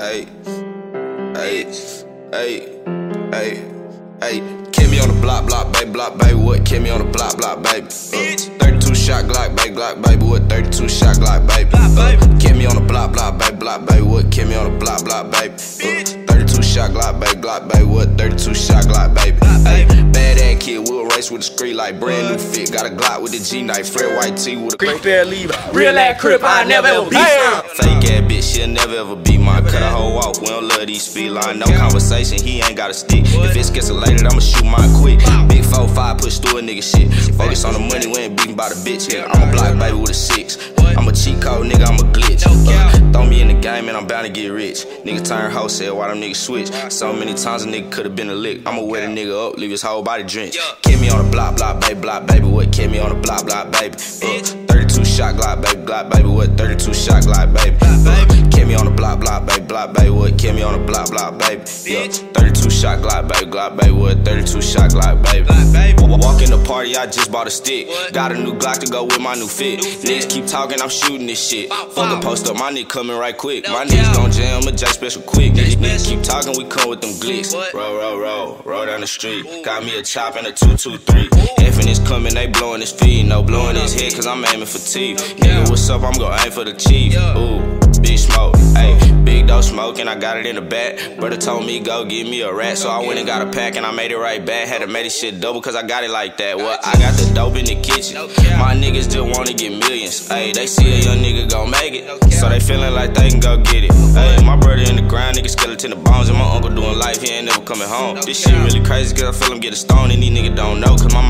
Hey, hey, hey, hey, hey. Kill me on the block, block, baby, block, baby. What? Kill me on the block, block, baby. Uh, 32 shot Glock, baby, Glock, baby. What? 32 shot Glock, baby. Uh, kill me on the block, block, baby, block, baby. What? Kill me on the block, block, baby. Uh, 32 shot Glock, baby, Glock, baby. What? 32 shot Glock, baby. Hey, bad ass kid, we'll race with the street like brand new fit. Got a Glock with the G knife, Fred White tee with a Creep fair leave. Real ass crip, I never ever be. Fake ass bitch, she'll never ever be mine. Cut a hoe off, we don't love these speed line. No conversation, he ain't got a stick. If it's escalated, I'ma shoot mine quick. Big 4-5, push through a nigga shit. Focus on the money, we ain't beating by the bitch. Yeah, I'm a block baby with a six. I'm a cheat code, nigga, I'm a glitch. And I'm bound to get rich. Nigga turn wholesale, why them niggas switch? So many times a nigga could've been a lick. I'ma wet a nigga up, leave his whole body drenched. Kill me on the block, block, baby, block, baby. What? Kill me on the block, block, baby. Uh, 32 shot Glock, baby, Glock, baby. What? 32 shot Glock, baby. Uh, kill me on the block, block, baby, baby. What? Kill me on the block, block, baby. Yeah, 32 shot Glock, baby, Glock, baby. What? 32 shot Glock, baby. Wa- Walk in the party, I just bought a stick. Got a new Glock to go with my new fit. Niggas keep talking, I'm shooting this shit. Fuck a post up, my nigga coming right quick. My niggas gon' jam a J special quick. Niggas, niggas keep talking, we come with them glicks. Roll, roll, roll, roll down the street. Got me a chop and a 223. Effing is coming, they blowing his feet. No blowing his head, cause I'm aiming for teeth. Nigga, what's up? I'm gon' aim for the chief. Ooh, big smoke. Ayy, big dope smoking, I got it in the back. Brother told me go give me a rat, so I went and got a pack and I made it right back. Had to make this shit double cause I got it like that. What? I got the dope in the kitchen. My niggas just wanna get millions. Ayy, they see a young nigga gon' make it, so they feeling like they can go get it. Ayy, my brother in the ground, nigga skeleton the bones, and my uncle doing life, he ain't never coming home. This shit really crazy cause I feel him get a stone and these niggas don't know. Cause my